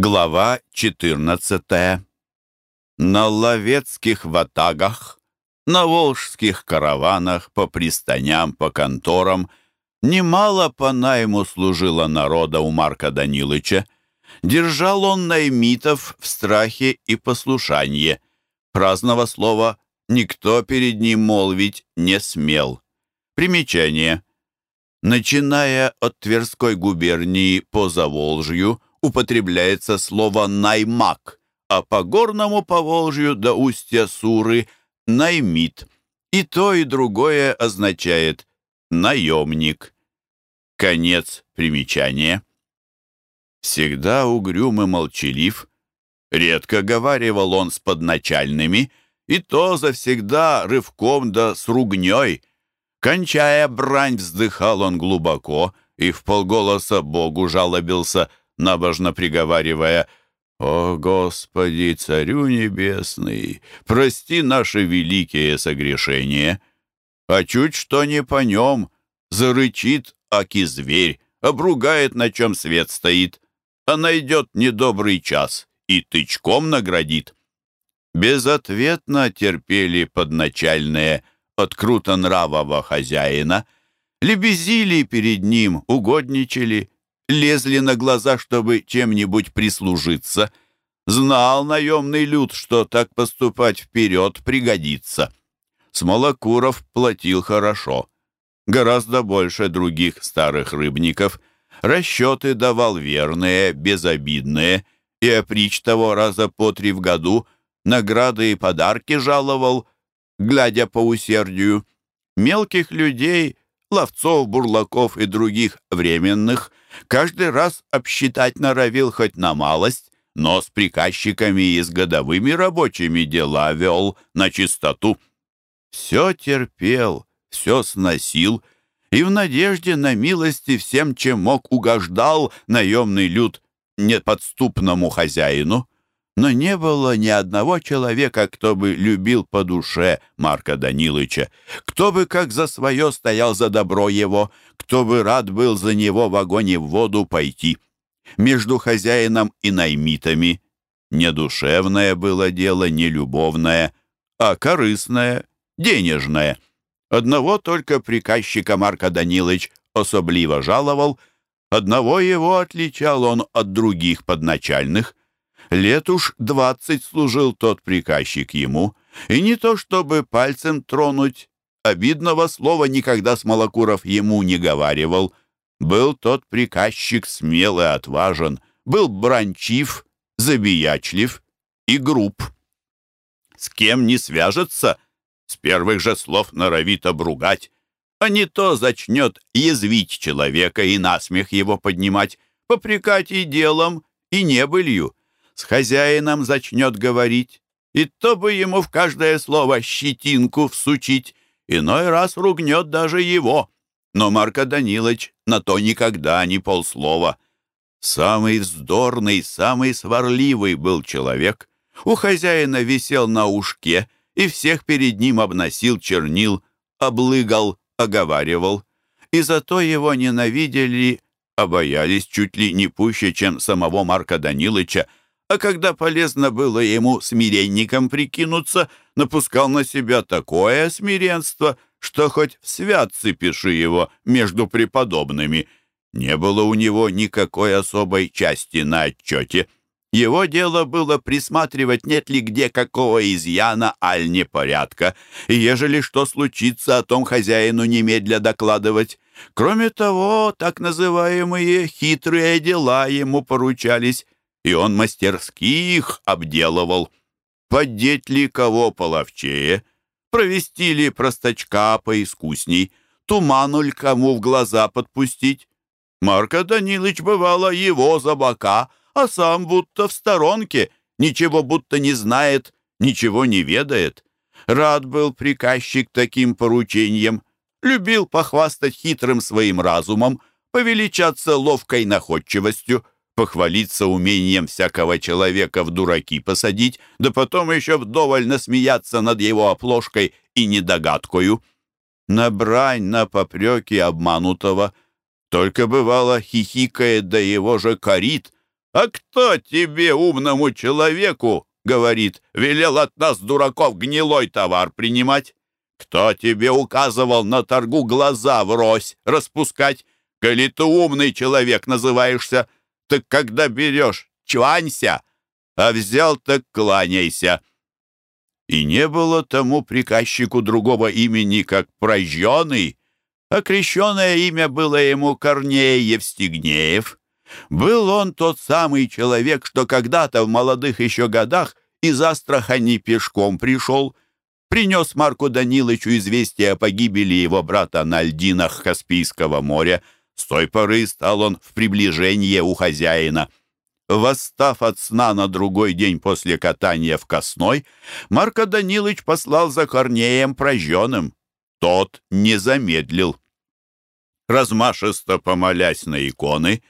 Глава 14. На ловецких ватагах, на волжских караванах, по пристаням, по конторам немало по найму служило народа у Марка Данилыча. Держал он наймитов в страхе и послушании. Праздного слова никто перед ним молвить не смел. Примечание. Начиная от Тверской губернии по Заволжью, употребляется слово «наймак», а по горному Поволжью до устья Суры — «наймит». И то, и другое означает «наемник». Конец примечания. Всегда угрюм и молчалив, редко говаривал он с подначальными, и то завсегда рывком да с ругней. Кончая брань, вздыхал он глубоко и в полголоса Богу жалобился — набожно приговаривая «О, Господи, Царю Небесный, прости наши великие согрешения!» А чуть что не по нем, зарычит, аки зверь, обругает, на чем свет стоит, а найдет недобрый час и тычком наградит. Безответно терпели подначальные от крутонравого хозяина, лебезили перед ним, угодничали, лезли на глаза, чтобы чем-нибудь прислужиться. Знал наемный люд, что так поступать вперед пригодится. Смолокуров платил хорошо, гораздо больше других старых рыбников. Расчеты давал верные, безобидные, и опричь того раза по три в году награды и подарки жаловал, глядя по усердию. Мелких людей, ловцов, бурлаков и других временных – Каждый раз обсчитать норовил хоть на малость, но с приказчиками и с годовыми рабочими дела вел на чистоту. Все терпел, все сносил, и в надежде на милости всем, чем мог, угождал наемный люд неподступному хозяину но не было ни одного человека, кто бы любил по душе Марка Данилыча, кто бы как за свое стоял за добро его, кто бы рад был за него в огонь и в воду пойти. Между хозяином и наймитами не душевное было дело, не любовное, а корыстное, денежное. Одного только приказчика Марка Данилыч особливо жаловал, одного его отличал он от других подначальных. Лет уж двадцать служил тот приказчик ему, и не то чтобы пальцем тронуть, обидного слова никогда Смолокуров ему не говаривал. Был тот приказчик смел и отважен, был бранчив, забиячлив и груб. С кем не свяжется, с первых же слов норовит обругать, а не то зачнет язвить человека и насмех его поднимать, попрекать и делом, и небылью с хозяином зачнет говорить, и то бы ему в каждое слово щетинку всучить, иной раз ругнет даже его. Но Марко Данилович на то никогда не полслова. Самый вздорный, самый сварливый был человек. У хозяина висел на ушке и всех перед ним обносил чернил, облыгал, оговаривал. И зато его ненавидели, обоялись чуть ли не пуще, чем самого Марка Данилыча, а когда полезно было ему смиренником прикинуться, напускал на себя такое смиренство, что хоть в святцы пиши его между преподобными. Не было у него никакой особой части на отчете. Его дело было присматривать, нет ли где какого изъяна, аль непорядка, и ежели что случится, о том хозяину немедля докладывать. Кроме того, так называемые хитрые дела ему поручались, и он мастерски их обделывал. Поддеть ли кого половчее, провести ли простачка поискусней, тумануль кому в глаза подпустить. Марко Данилыч бывало его за бока, а сам будто в сторонке, ничего будто не знает, ничего не ведает. Рад был приказчик таким поручением, любил похвастать хитрым своим разумом, повеличаться ловкой находчивостью, похвалиться умением всякого человека в дураки посадить, да потом еще вдоволь насмеяться над его оплошкой и недогадкою. На брань, на попреки обманутого только бывало хихикает, да его же корит, А кто тебе, умному человеку, говорит, велел от нас, дураков, гнилой товар принимать? Кто тебе указывал на торгу глаза врозь распускать? Коли ты умный человек называешься, так когда берешь, чванься, а взял так кланяйся. И не было тому приказчику другого имени, как прожженный, а крещенное имя было ему Корней Евстигнеев. Был он тот самый человек, что когда-то в молодых еще годах из Астрахани пешком пришел, принес Марку Данилычу известие о погибели его брата на льдинах Каспийского моря. С той поры стал он в приближение у хозяина. Восстав от сна на другой день после катания в Косной, Марко Данилыч послал за Корнеем прожженным. Тот не замедлил. Размашисто помолясь на иконы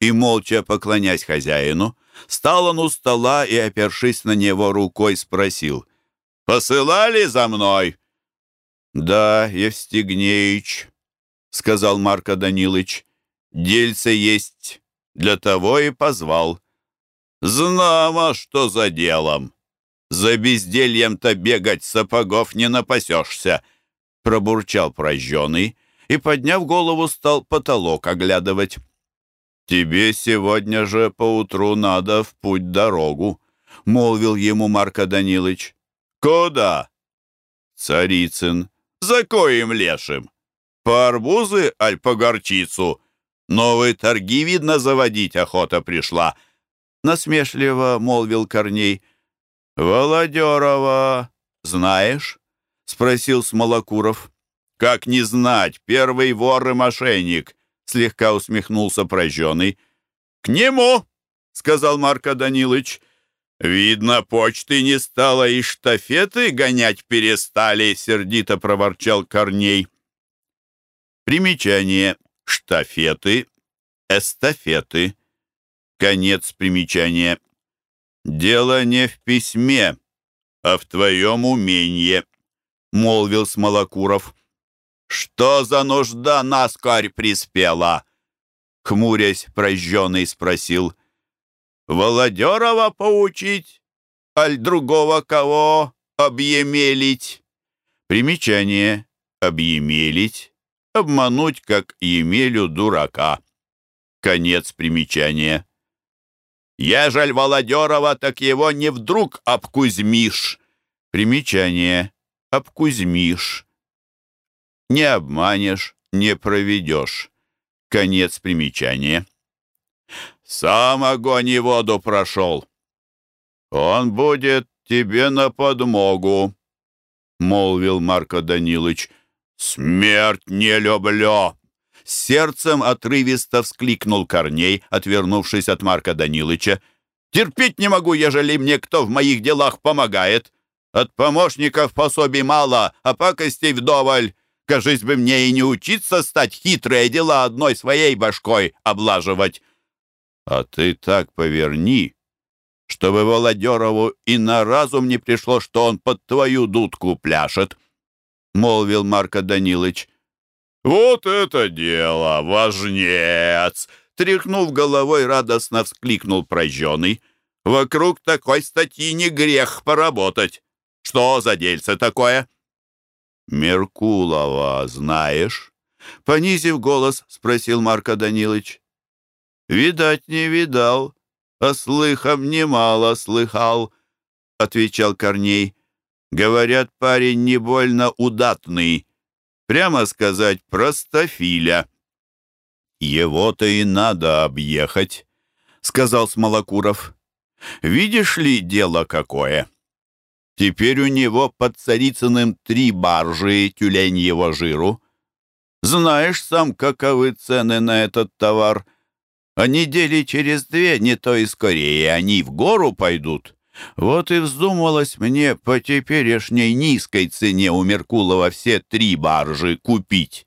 и молча поклонясь хозяину, стал он у стола и, опершись на него рукой, спросил, «Посылали за мной?» «Да, Евстигнеич», — сказал Марко Данилыч, «дельце есть, для того и позвал». «Знамо, что за делом. За бездельем-то бегать сапогов не напасешься», — пробурчал прожженный и, подняв голову, стал потолок оглядывать. «Тебе сегодня же поутру надо в путь дорогу», — молвил ему Марко Данилыч. «Куда?» «Царицын». «За коим лешим? По арбузы, аль по горчицу? Новые торги, видно, заводить охота пришла», — насмешливо молвил Корней. «Володерова знаешь?» — спросил Смолокуров. «Как не знать, первый вор и мошенник!» Слегка усмехнулся прожженный. «К нему!» — сказал Марко Данилович. «Видно, почты не стало, и штафеты гонять перестали», — сердито проворчал Корней. Примечание. Штафеты, эстафеты. Конец примечания. «Дело не в письме, а в твоем уменье», — молвил Смолокуров. «Что за нужда наскорь приспела?» Хмурясь, прожженный спросил. «Володерова поучить? Аль другого кого объемелить?» Примечание. Объемелить. Обмануть, как Емелю дурака. Конец примечания. «Ежель Володерова, так его не вдруг обкузьмишь». Примечание. Обкузьмишь. Не обманешь, не проведешь. Конец примечания. Сам огонь и воду прошел. Он будет тебе на подмогу, молвил Марко Данилович. Смерть не люблю. Сердцем отрывисто вскликнул Корней, отвернувшись от Марка Данилыча. «Терпеть не могу, ежели мне кто в моих делах помогает. От помощников пособий мало, а пакостей вдоволь. Кажись бы мне и не учиться стать хитрые дела одной своей башкой облаживать. А ты так поверни, чтобы Володерову и на разум не пришло, что он под твою дудку пляшет, — молвил Марко Данилович. «Вот это дело, важнец!» Тряхнув головой, радостно вскликнул прожженный. «Вокруг такой статьи не грех поработать. Что за дельце такое?» «Меркулова знаешь?» Понизив голос, спросил Марко Данилович. «Видать, не видал, а слыхом немало слыхал», — отвечал Корней. «Говорят, парень не больно удатный, прямо сказать, простофиля». «Его-то и надо объехать», — сказал Смолокуров. «Видишь ли, дело какое?» Теперь у него под Царицыным три баржи тюленьего жиру. Знаешь сам, каковы цены на этот товар. А недели через две, не то и скорее, они в гору пойдут. Вот и вздумалось мне по теперешней низкой цене у Меркулова все три баржи купить.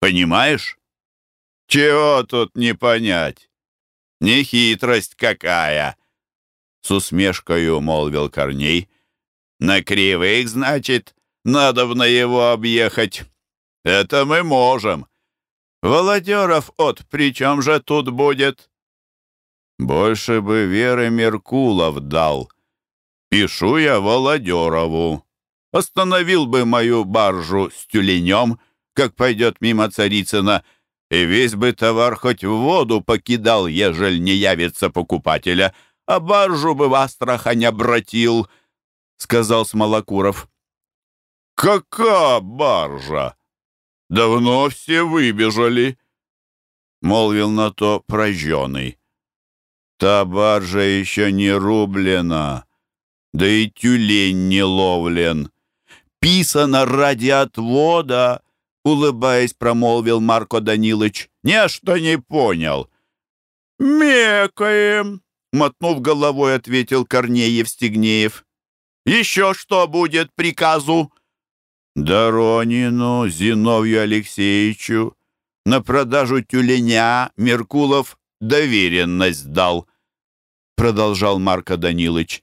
Понимаешь? Чего тут не понять? Не хитрость какая! С усмешкою молвил Корней — на кривых, значит, надо на его объехать. Это мы можем. Володеров от при чем же тут будет? Больше бы Веры Меркулов дал. Пишу я Володерову. Остановил бы мою баржу с тюленем, как пойдет мимо Царицына, и весь бы товар хоть в воду покидал, ежель не явится покупателя, а баржу бы в Астрахань обратил, — сказал Смолокуров. «Какая баржа? Давно все выбежали», — молвил на то прожженный. «Та баржа еще не рублена, да и тюлень не ловлен. Писано ради отвода», — улыбаясь, промолвил Марко Данилыч. «Нечто не понял». «Мекаем», — мотнув головой, ответил Корнеев Стегнеев. «Еще что будет приказу?» Доронину Зиновью Алексеевичу на продажу тюленя Меркулов доверенность дал, продолжал Марко Данилович.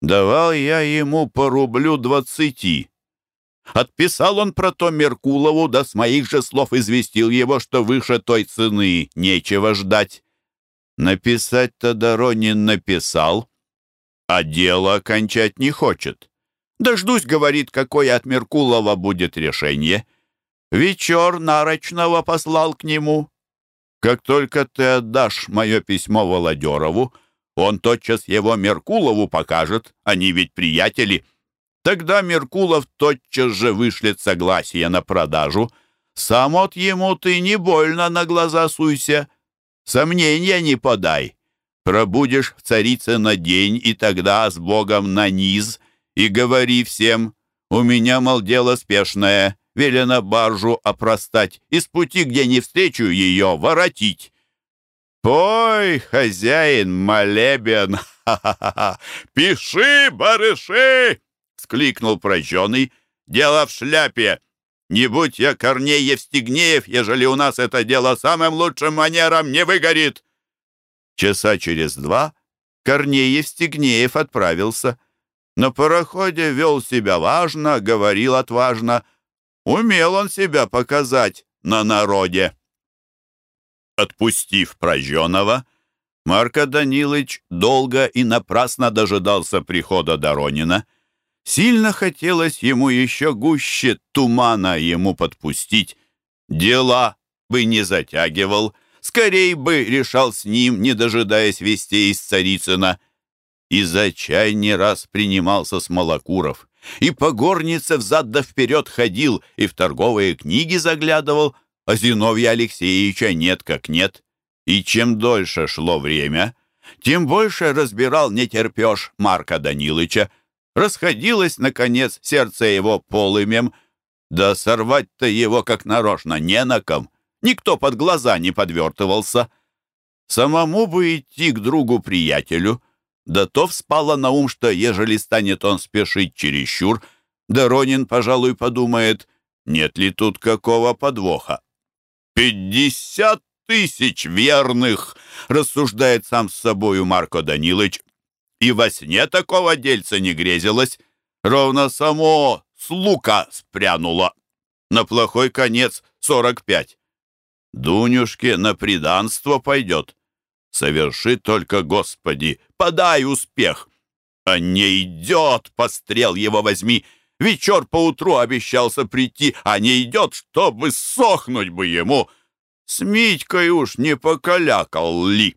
Давал я ему по рублю двадцати. Отписал он про то Меркулову, да с моих же слов известил его, что выше той цены нечего ждать. Написать-то Доронин написал, а дело окончать не хочет. Дождусь, говорит, какое от Меркулова будет решение. Вечер Нарочного послал к нему. Как только ты отдашь мое письмо Володерову, он тотчас его Меркулову покажет, они ведь приятели. Тогда Меркулов тотчас же вышлет согласие на продажу. Сам от ему ты не больно на глаза суйся, сомнения не подай. Пробудешь в царице на день, и тогда с Богом на низ — и говори всем, у меня, мол, дело спешное, велено баржу опростать, из пути, где не встречу ее, воротить. «Пой, хозяин, молебен! Ха-ха-ха! Пиши, барыши!» — скликнул прожженный. «Дело в шляпе! Не будь я Корней Евстигнеев, ежели у нас это дело самым лучшим манером не выгорит!» Часа через два Корней Евстигнеев отправился — на пароходе вел себя важно, говорил отважно. Умел он себя показать на народе. Отпустив прожженного, Марко Данилович долго и напрасно дожидался прихода Доронина. Сильно хотелось ему еще гуще тумана ему подпустить. Дела бы не затягивал, скорей бы решал с ним, не дожидаясь вестей из Царицына — и за чай не раз принимался с Смолокуров, и по горнице взад да вперед ходил, и в торговые книги заглядывал, а Зиновья Алексеевича нет как нет. И чем дольше шло время, тем больше разбирал нетерпеж Марка Данилыча. Расходилось, наконец, сердце его полымем, да сорвать-то его как нарочно не на ком. Никто под глаза не подвертывался. Самому бы идти к другу-приятелю — да то вспало на ум, что ежели станет он спешить чересчур, Доронин, пожалуй, подумает, нет ли тут какого подвоха. «Пятьдесят тысяч верных!» — рассуждает сам с собою Марко Данилович. И во сне такого дельца не грезилось. Ровно само с лука спрянуло. На плохой конец сорок пять. Дунюшке на приданство пойдет. Соверши только, Господи, подай успех. А не идет, пострел его возьми. Вечер поутру обещался прийти, а не идет, чтобы сохнуть бы ему. С Митькой уж не покалякал ли?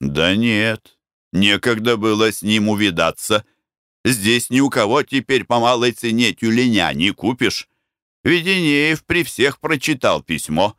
Да нет, некогда было с ним увидаться. Здесь ни у кого теперь по малой цене тюленя не купишь. Веденеев при всех прочитал письмо.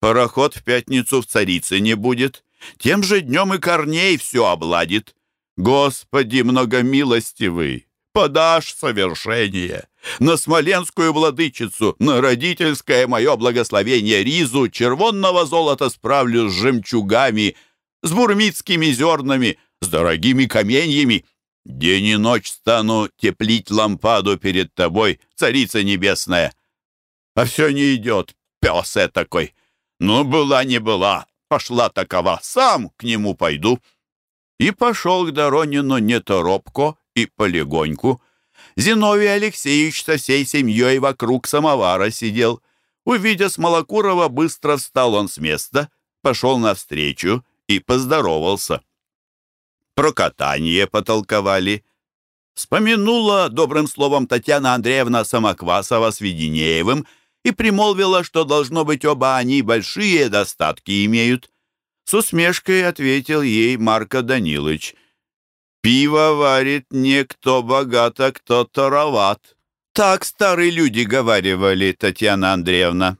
Пароход в пятницу в царице не будет. Тем же днем и Корней все обладит. Господи многомилостивый, подашь совершение. На смоленскую владычицу, на родительское мое благословение ризу червонного золота справлю с жемчугами, с бурмитскими зернами, с дорогими каменьями. День и ночь стану теплить лампаду перед тобой, царица небесная. А все не идет, пес такой. Ну, была не была, пошла такова, сам к нему пойду». И пошел к Доронину не торопко и полегоньку. Зиновий Алексеевич со всей семьей вокруг самовара сидел. Увидя Смолокурова, быстро встал он с места, пошел навстречу и поздоровался. Про катание потолковали. Вспомянула добрым словом Татьяна Андреевна Самоквасова с Веденеевым и примолвила, что, должно быть, оба они большие достатки имеют. С усмешкой ответил ей Марко Данилович. «Пиво варит не кто богат, а кто тароват». Так старые люди говаривали, Татьяна Андреевна.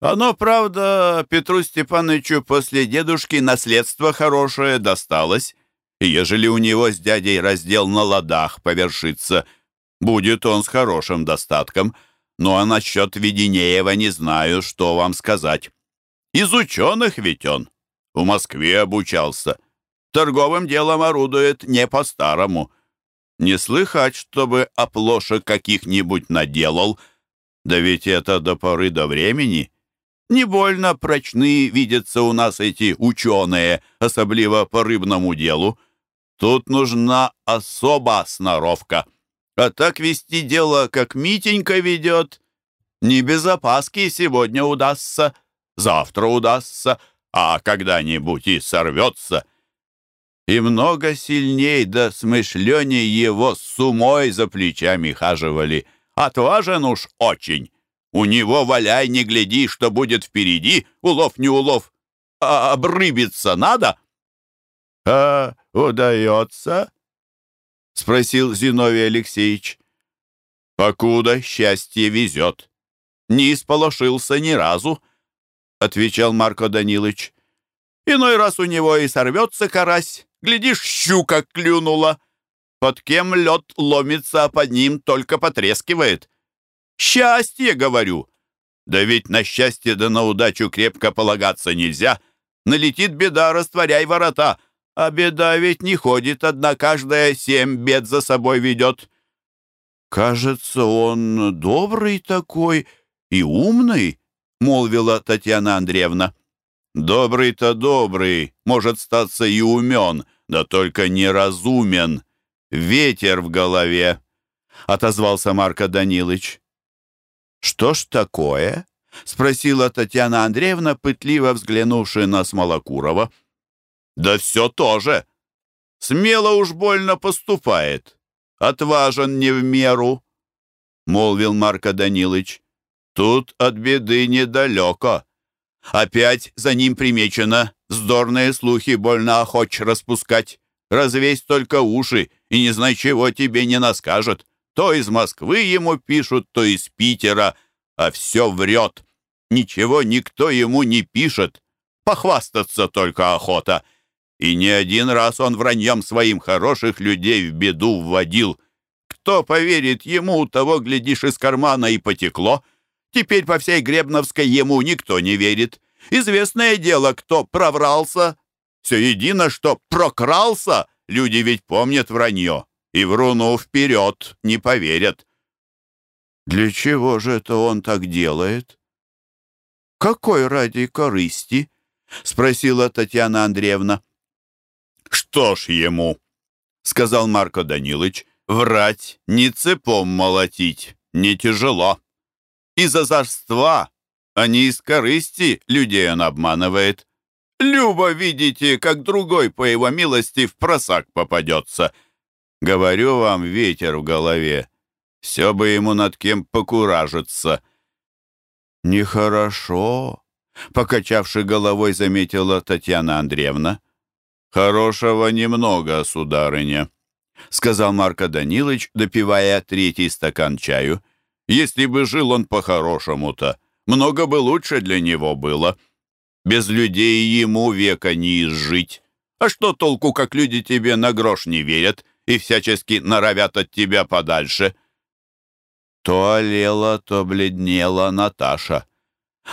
Оно, правда, Петру Степановичу после дедушки наследство хорошее досталось, и ежели у него с дядей раздел на ладах повершится, будет он с хорошим достатком. Ну а насчет Веденеева не знаю, что вам сказать. Из ученых ведь он. В Москве обучался. Торговым делом орудует не по-старому. Не слыхать, чтобы оплошек каких-нибудь наделал. Да ведь это до поры до времени. Не больно прочны видятся у нас эти ученые, особливо по рыбному делу. Тут нужна особа сноровка. А так вести дело, как Митенька ведет, не без опаски сегодня удастся, завтра удастся, а когда-нибудь и сорвется — и много сильней да смышленней его с умой за плечами хаживали. Отважен уж очень. У него, валяй, не гляди, что будет впереди, улов не улов, а обрыбиться надо. — А удается? — спросил Зиновий Алексеевич. — Покуда счастье везет. Не исполошился ни разу, — отвечал Марко Данилович. Иной раз у него и сорвется карась, Глядишь, щука клюнула. Под кем лед ломится, а под ним только потрескивает. Счастье, говорю. Да ведь на счастье да на удачу крепко полагаться нельзя. Налетит беда, растворяй ворота. А беда ведь не ходит, одна каждая семь бед за собой ведет. «Кажется, он добрый такой и умный», — молвила Татьяна Андреевна. «Добрый-то добрый, может статься и умен», да только неразумен. Ветер в голове, — отозвался Марко Данилович. «Что ж такое?» — спросила Татьяна Андреевна, пытливо взглянувши на Смолокурова. «Да все тоже. Смело уж больно поступает. Отважен не в меру», — молвил Марко Данилович. «Тут от беды недалеко. Опять за ним примечено Вздорные слухи больно охоч распускать. Развесь только уши, и не знай, чего тебе не наскажет. То из Москвы ему пишут, то из Питера, а все врет. Ничего никто ему не пишет. Похвастаться только охота. И не один раз он враньем своим хороших людей в беду вводил. Кто поверит ему, того, глядишь, из кармана и потекло. Теперь по всей Гребновской ему никто не верит. Известное дело, кто проврался. Все едино, что прокрался. Люди ведь помнят вранье. И вруну вперед не поверят. Для чего же это он так делает? Какой ради корысти? Спросила Татьяна Андреевна. Что ж ему, сказал Марко Данилович, врать, не цепом молотить, не тяжело. Из-за а не из корысти людей он обманывает. Любо видите, как другой, по его милости, в просак попадется. Говорю вам, ветер в голове. Все бы ему над кем покуражиться. Нехорошо, покачавши головой, заметила Татьяна Андреевна. Хорошего немного, сударыня, сказал Марко Данилович, допивая третий стакан чаю. Если бы жил он по-хорошему-то, много бы лучше для него было. Без людей ему века не изжить. А что толку, как люди тебе на грош не верят и всячески норовят от тебя подальше?» То олела, то бледнела Наташа.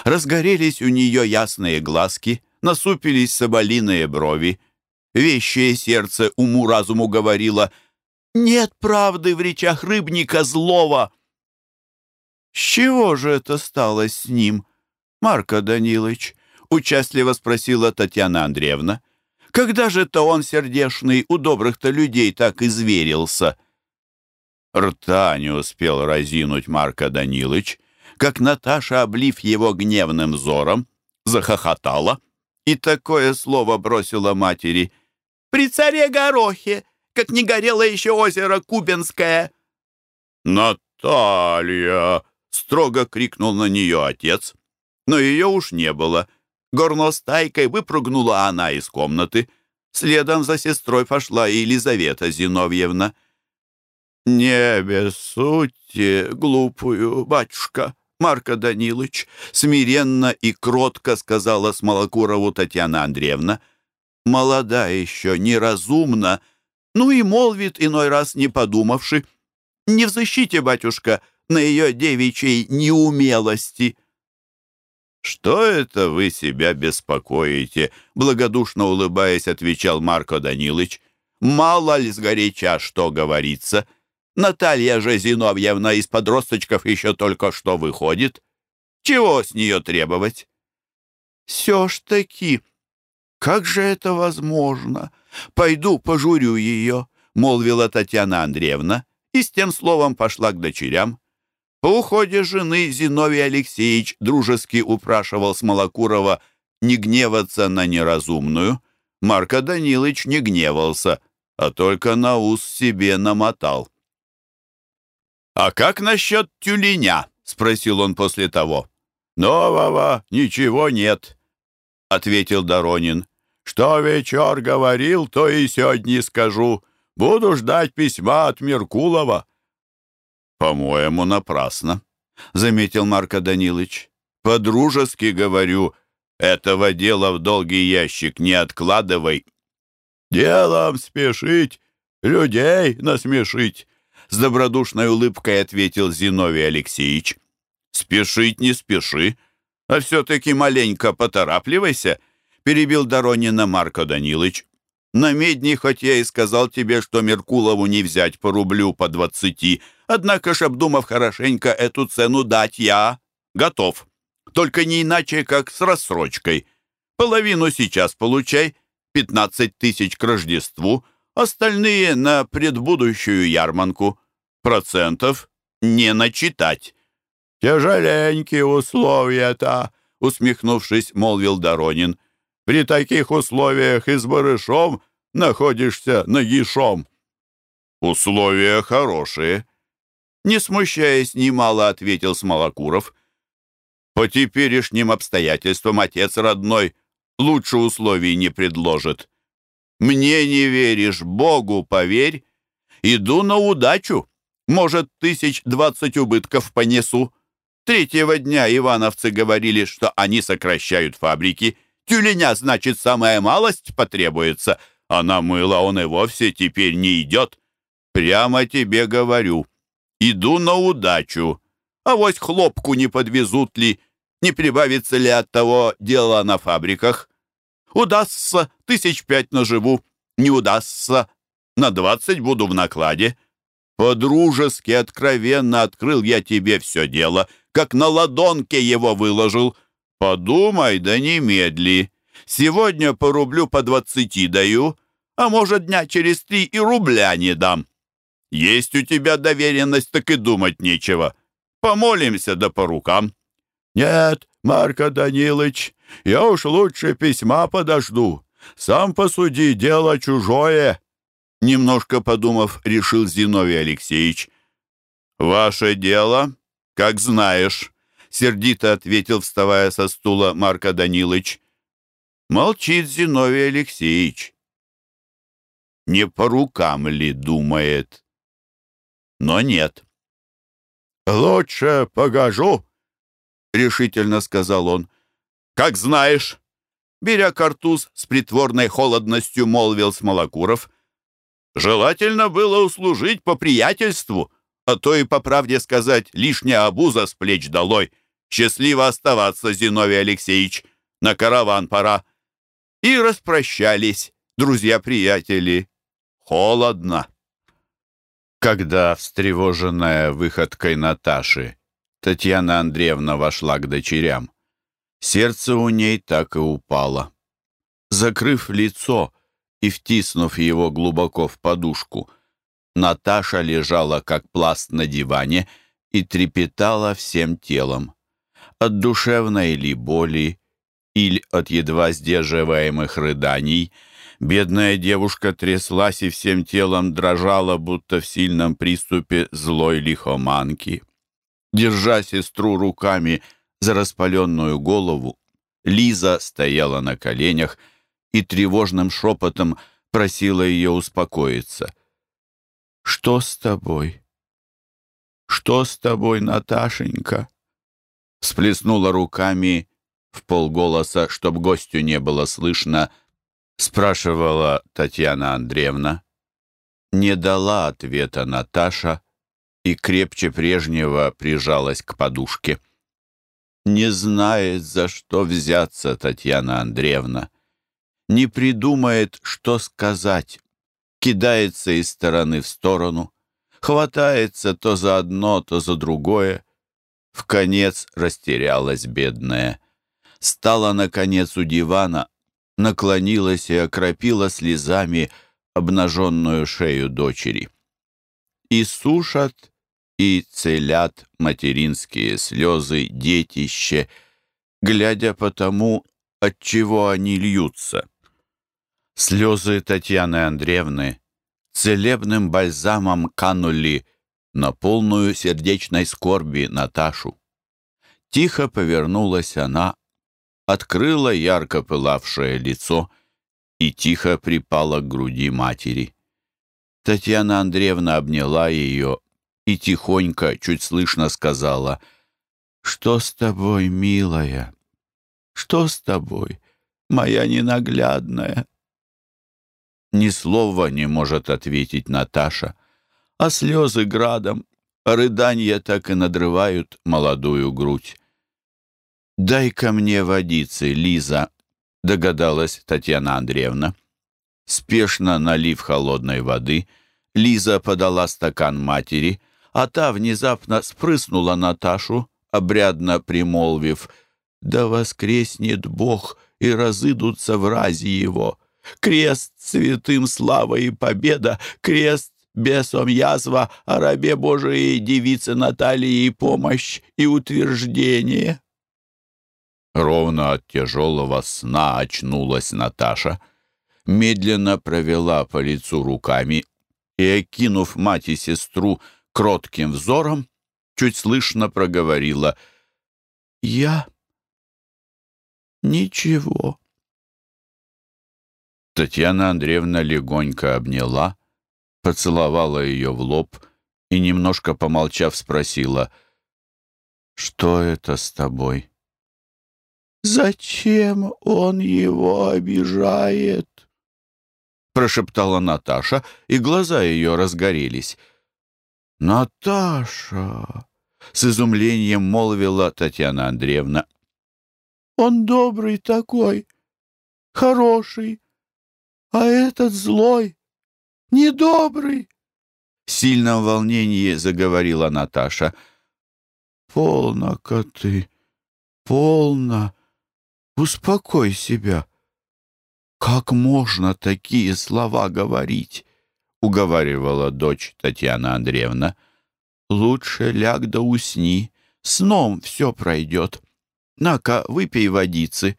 Разгорелись у нее ясные глазки, насупились соболиные брови. Вещее сердце уму-разуму говорило «Нет правды в речах рыбника злого!» «С чего же это стало с ним, Марко Данилович?» — участливо спросила Татьяна Андреевна. «Когда же то он, сердешный, у добрых-то людей так изверился?» Рта не успел разинуть Марко Данилович, как Наташа, облив его гневным взором, захохотала. и такое слово бросила матери. «При царе Горохе, как не горело еще озеро Кубинское!» «Наталья!» — строго крикнул на нее отец. Но ее уж не было. Горностайкой выпрыгнула она из комнаты. Следом за сестрой пошла и Елизавета Зиновьевна. «Не обессудьте, глупую, батюшка!» Марко Данилович, смиренно и кротко сказала Смолокурову Татьяна Андреевна. Молода еще, неразумна, ну и молвит иной раз, не подумавши. Не в защите, батюшка, на ее девичьей неумелости. «Что это вы себя беспокоите?» Благодушно улыбаясь, отвечал Марко Данилович. «Мало ли сгоряча, что говорится. Наталья же Зиновьевна из подросточков еще только что выходит. Чего с нее требовать?» «Все ж таки, как же это возможно? Пойду пожурю ее», — молвила Татьяна Андреевна, и с тем словом пошла к дочерям. По уходе жены Зиновий Алексеевич дружески упрашивал Смолокурова не гневаться на неразумную. Марко Данилович не гневался, а только на ус себе намотал. «А как насчет тюленя?» — спросил он после того. «Нового ничего нет», — ответил Доронин. «Что вечер говорил, то и сегодня скажу. Буду ждать письма от Меркулова». «По-моему, напрасно», — заметил Марко Данилович. «По-дружески говорю, этого дела в долгий ящик не откладывай». «Делом спешить, людей насмешить», с добродушной улыбкой ответил Зиновий Алексеевич. «Спешить не спеши, а все-таки маленько поторапливайся», перебил Доронина Марко Данилович. «На медни, хоть я и сказал тебе, что Меркулову не взять по рублю по двадцати, однако ж, обдумав хорошенько эту цену дать я готов. Только не иначе, как с рассрочкой. Половину сейчас получай, пятнадцать тысяч к Рождеству, остальные на предбудущую ярманку. Процентов не начитать. «Тяжеленькие условия-то», — усмехнувшись, молвил Доронин. «При таких условиях и с барышом находишься нагишом». «Условия хорошие», — не смущаясь немало, ответил Смолокуров. «По теперешним обстоятельствам отец родной лучше условий не предложит». Мне не веришь, Богу поверь. Иду на удачу. Может, тысяч двадцать убытков понесу. Третьего дня ивановцы говорили, что они сокращают фабрики. Тюленя, значит, самая малость потребуется, а на мыло он и вовсе теперь не идет. Прямо тебе говорю. Иду на удачу. А вось хлопку не подвезут ли, не прибавится ли от того дела на фабриках. Удастся, тысяч пять наживу. Не удастся, на двадцать буду в накладе. По-дружески откровенно открыл я тебе все дело, как на ладонке его выложил. Подумай, да не медли. Сегодня по рублю по двадцати даю, а может, дня через три и рубля не дам. Есть у тебя доверенность, так и думать нечего. Помолимся да по рукам. Нет, Марко Данилович, я уж лучше письма подожду. Сам посуди, дело чужое. Немножко подумав, решил Зиновий Алексеевич. «Ваше дело, как знаешь», — сердито ответил, вставая со стула Марко Данилович. Молчит Зиновий Алексеевич. Не по рукам ли думает? Но нет. «Лучше погожу», — решительно сказал он. «Как знаешь!» Беря картуз с притворной холодностью, молвил Смолокуров. «Желательно было услужить по приятельству, а то и, по правде сказать, лишняя обуза с плеч долой. Счастливо оставаться, Зиновий Алексеевич, на караван пора». И распрощались, друзья-приятели. Холодно. Когда, встревоженная выходкой Наташи, Татьяна Андреевна вошла к дочерям, Сердце у ней так и упало. Закрыв лицо и втиснув его глубоко в подушку, Наташа лежала как пласт на диване и трепетала всем телом. От душевной ли боли, иль от едва сдерживаемых рыданий. Бедная девушка тряслась и всем телом дрожала, будто в сильном приступе злой лихоманки. Держа сестру руками за распаленную голову, Лиза стояла на коленях и тревожным шепотом просила ее успокоиться. «Что с тобой? Что с тобой, Наташенька?» Сплеснула руками в полголоса, чтоб гостю не было слышно, спрашивала Татьяна Андреевна. Не дала ответа Наташа и крепче прежнего прижалась к подушке. Не знает, за что взяться Татьяна Андреевна. Не придумает, что сказать. Кидается из стороны в сторону. Хватается то за одно, то за другое. В конец растерялась бедная. Стала, наконец, у дивана, наклонилась и окропила слезами обнаженную шею дочери. И сушат и целят материнские слезы детище, глядя по тому, от чего они льются. Слезы Татьяны Андреевны целебным бальзамом канули на полную сердечной скорби Наташу. Тихо повернулась она, открыла ярко пылавшее лицо и тихо припала к груди матери. Татьяна Андреевна обняла ее и тихонько, чуть слышно сказала, «Что с тобой, милая? Что с тобой, моя ненаглядная?» Ни слова не может ответить Наташа, а слезы градом, а рыдания так и надрывают молодую грудь. «Дай-ка мне водицы, Лиза», — догадалась Татьяна Андреевна. Спешно налив холодной воды, Лиза подала стакан матери — а та внезапно спрыснула Наташу, обрядно примолвив «Да воскреснет Бог, и разыдутся в разе его! Крест святым слава и победа, крест бесом язва, а рабе Божией девице Натальи и помощь и утверждение!» Ровно от тяжелого сна очнулась Наташа, медленно провела по лицу руками и, окинув мать и сестру кротким взором, чуть слышно проговорила «Я ничего». Татьяна Андреевна легонько обняла, поцеловала ее в лоб и, немножко помолчав, спросила «Что это с тобой?» «Зачем он его обижает?» прошептала Наташа, и глаза ее разгорелись. «Наташа!» — с изумлением молвила Татьяна Андреевна. «Он добрый такой, хороший, а этот злой, недобрый!» В сильном волнении заговорила Наташа. «Полно-ка ты, полно, успокой себя. Как можно такие слова говорить?» уговаривала дочь Татьяна Андреевна. «Лучше ляг да усни, сном все пройдет. На-ка, выпей водицы».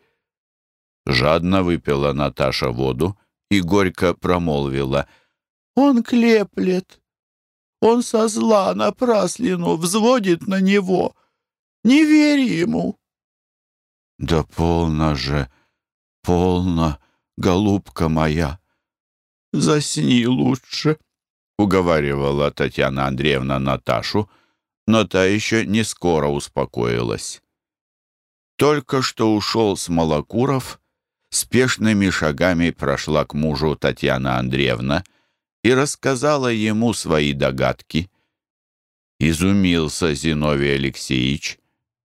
Жадно выпила Наташа воду и горько промолвила. «Он клеплет. Он со зла напраслину взводит на него. Не верь ему». «Да полно же, полно, голубка моя!» «Засни лучше», — уговаривала Татьяна Андреевна Наташу, но та еще не скоро успокоилась. Только что ушел с Малокуров, спешными шагами прошла к мужу Татьяна Андреевна и рассказала ему свои догадки. Изумился Зиновий Алексеевич,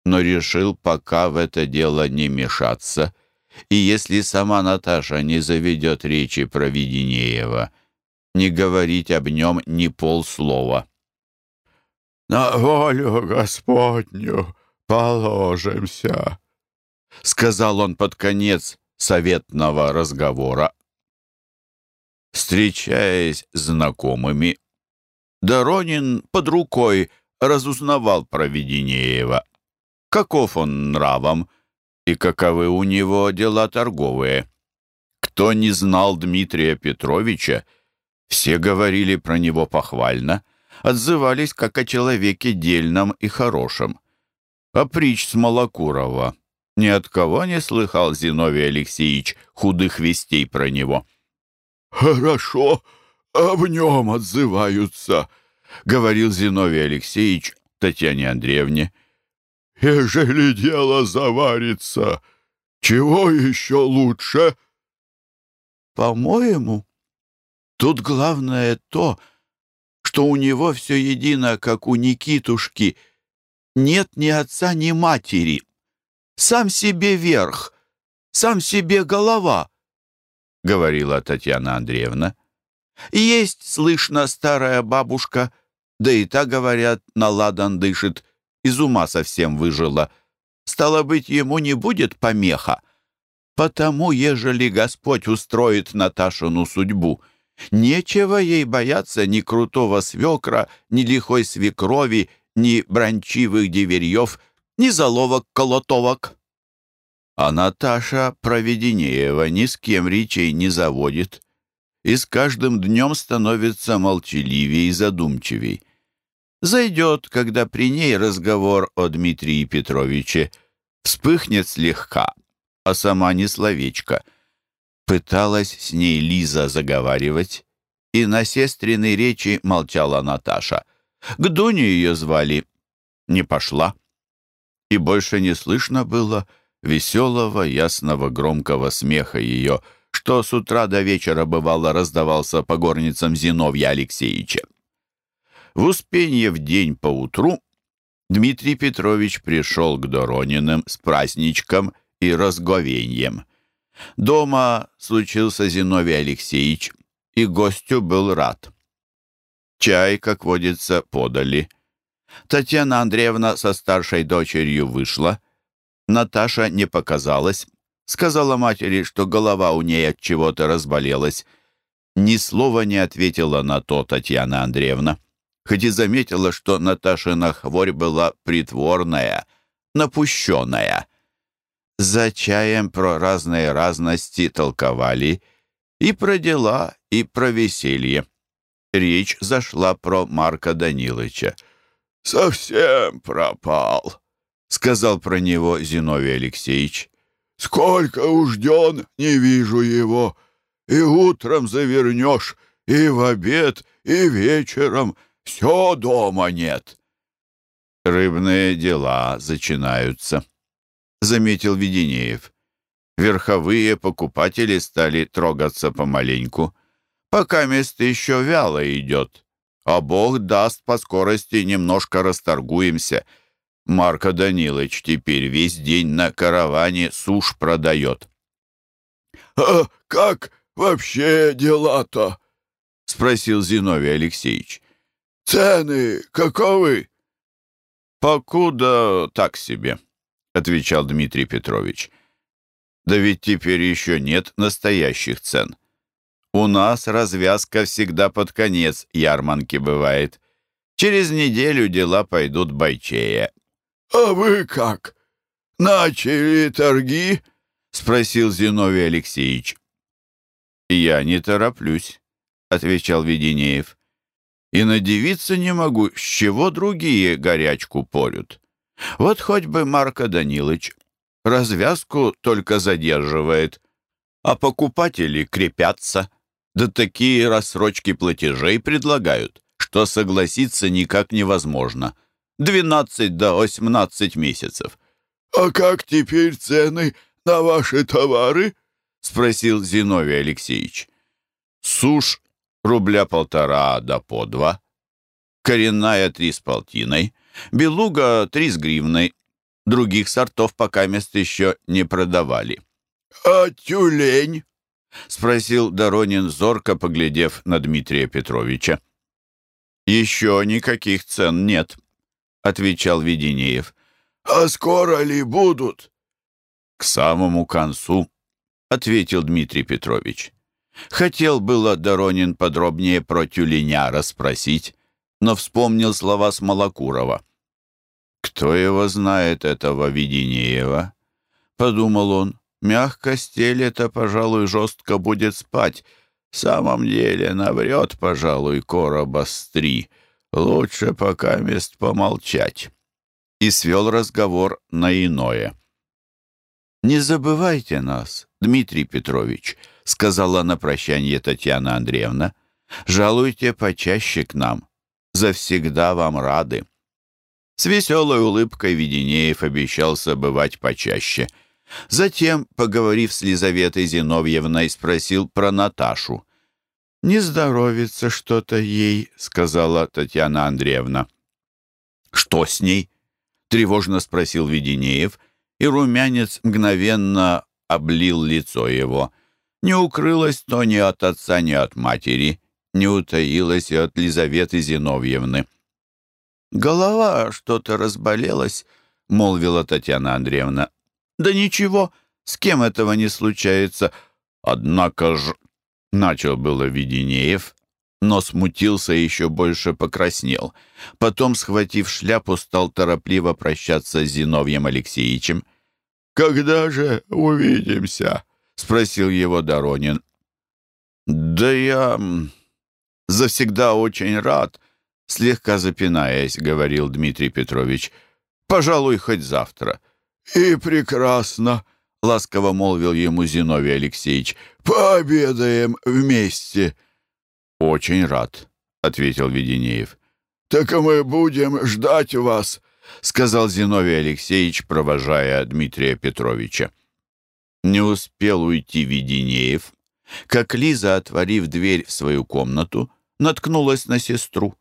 но решил пока в это дело не мешаться — и если сама Наташа не заведет речи про Веденеева, не говорить об нем ни полслова. «На волю Господню положимся», — сказал он под конец советного разговора. Встречаясь с знакомыми, Доронин под рукой разузнавал про Веденеева. Каков он нравом, и каковы у него дела торговые. Кто не знал Дмитрия Петровича, все говорили про него похвально, отзывались как о человеке дельном и хорошем. А притч с Малокурова ни от кого не слыхал Зиновий Алексеевич худых вестей про него. «Хорошо об нем отзываются», — говорил Зиновий Алексеевич Татьяне Андреевне. «Ежели дело заварится, чего еще лучше?» «По-моему, тут главное то, что у него все едино, как у Никитушки. Нет ни отца, ни матери. Сам себе верх, сам себе голова», — говорила Татьяна Андреевна. «Есть, слышно, старая бабушка, да и та, говорят, на ладан дышит, из ума совсем выжила. Стало быть, ему не будет помеха. Потому, ежели Господь устроит Наташину судьбу, нечего ей бояться ни крутого свекра, ни лихой свекрови, ни бранчивых деверьев, ни заловок-колотовок. А Наташа Проведенеева ни с кем речей не заводит и с каждым днем становится молчаливее и задумчивей. Зайдет, когда при ней разговор о Дмитрии Петровиче, вспыхнет слегка, а сама не словечко. Пыталась с ней Лиза заговаривать, и на сестренной речи молчала Наташа. К Дуне ее звали, не пошла и больше не слышно было веселого, ясного, громкого смеха ее, что с утра до вечера бывало раздавался по горницам Зиновья Алексеевича. В Успенье в день поутру Дмитрий Петрович пришел к Дорониным с праздничком и разговеньем. Дома случился Зиновий Алексеевич, и гостю был рад. Чай, как водится, подали — Татьяна Андреевна со старшей дочерью вышла. Наташа не показалась. Сказала матери, что голова у ней от чего-то разболелась. Ни слова не ответила на то Татьяна Андреевна. Хоть и заметила, что Наташина хворь была притворная, напущенная. За чаем про разные разности толковали и про дела, и про веселье. Речь зашла про Марка Данилыча — совсем пропал», — сказал про него Зиновий Алексеевич. «Сколько уж дён не вижу его, и утром завернешь, и в обед, и вечером, все дома нет». «Рыбные дела начинаются», — заметил Веденеев. Верховые покупатели стали трогаться помаленьку. Пока место еще вяло идет а Бог даст по скорости немножко расторгуемся. Марко Данилович теперь весь день на караване сушь продает». «А как вообще дела-то?» — спросил Зиновий Алексеевич. «Цены каковы?» «Покуда так себе», — отвечал Дмитрий Петрович. «Да ведь теперь еще нет настоящих цен. У нас развязка всегда под конец ярманки бывает. Через неделю дела пойдут бойчее». «А вы как? Начали торги?» — спросил Зиновий Алексеевич. «Я не тороплюсь», — отвечал Веденеев. «И надевиться не могу, с чего другие горячку порют. Вот хоть бы Марко Данилович развязку только задерживает, а покупатели крепятся». Да такие рассрочки платежей предлагают, что согласиться никак невозможно. 12 до 18 месяцев. «А как теперь цены на ваши товары?» — спросил Зиновий Алексеевич. «Сушь рубля полтора до по два, коренная три с полтиной, белуга три с гривной. Других сортов пока мест еще не продавали». «А тюлень?» — спросил Доронин, зорко поглядев на Дмитрия Петровича. «Еще никаких цен нет», — отвечал Веденеев. «А скоро ли будут?» «К самому концу», — ответил Дмитрий Петрович. Хотел было Доронин подробнее про тюленя расспросить, но вспомнил слова Смолокурова. «Кто его знает, этого Веденеева?» подумал он. Мягко стелет, пожалуй, жестко будет спать. В самом деле наврет, пожалуй, короба стри. Лучше пока мест помолчать. И свел разговор на иное. «Не забывайте нас, Дмитрий Петрович», — сказала на прощание Татьяна Андреевна. «Жалуйте почаще к нам. Завсегда вам рады». С веселой улыбкой Веденеев обещался бывать почаще — Затем, поговорив с Лизаветой Зиновьевной, спросил про Наташу. «Не здоровится что-то ей», — сказала Татьяна Андреевна. «Что с ней?» — тревожно спросил Веденеев, и румянец мгновенно облил лицо его. Не укрылось то ни от отца, ни от матери, не утаилось и от Лизаветы Зиновьевны. «Голова что-то разболелась», — молвила Татьяна Андреевна. Да ничего, с кем этого не случается. Однако ж... Начал было Веденеев, но смутился и еще больше покраснел. Потом, схватив шляпу, стал торопливо прощаться с Зиновьем Алексеевичем. «Когда же увидимся?» — спросил его Доронин. «Да я завсегда очень рад», — слегка запинаясь, говорил Дмитрий Петрович. «Пожалуй, хоть завтра». «И прекрасно», — ласково молвил ему Зиновий Алексеевич. «Пообедаем вместе». «Очень рад», — ответил Веденеев. «Так мы будем ждать вас», — сказал Зиновий Алексеевич, провожая Дмитрия Петровича. Не успел уйти Веденеев, как Лиза, отворив дверь в свою комнату, наткнулась на сестру.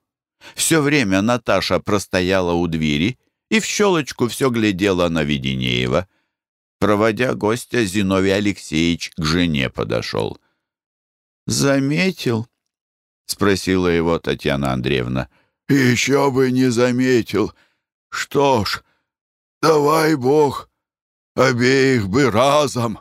Все время Наташа простояла у двери и в щелочку все глядела на Веденеева. Проводя гостя, Зиновий Алексеевич к жене подошел. «Заметил?» — спросила его Татьяна Андреевна. «Еще бы не заметил. Что ж, давай, Бог, обеих бы разом».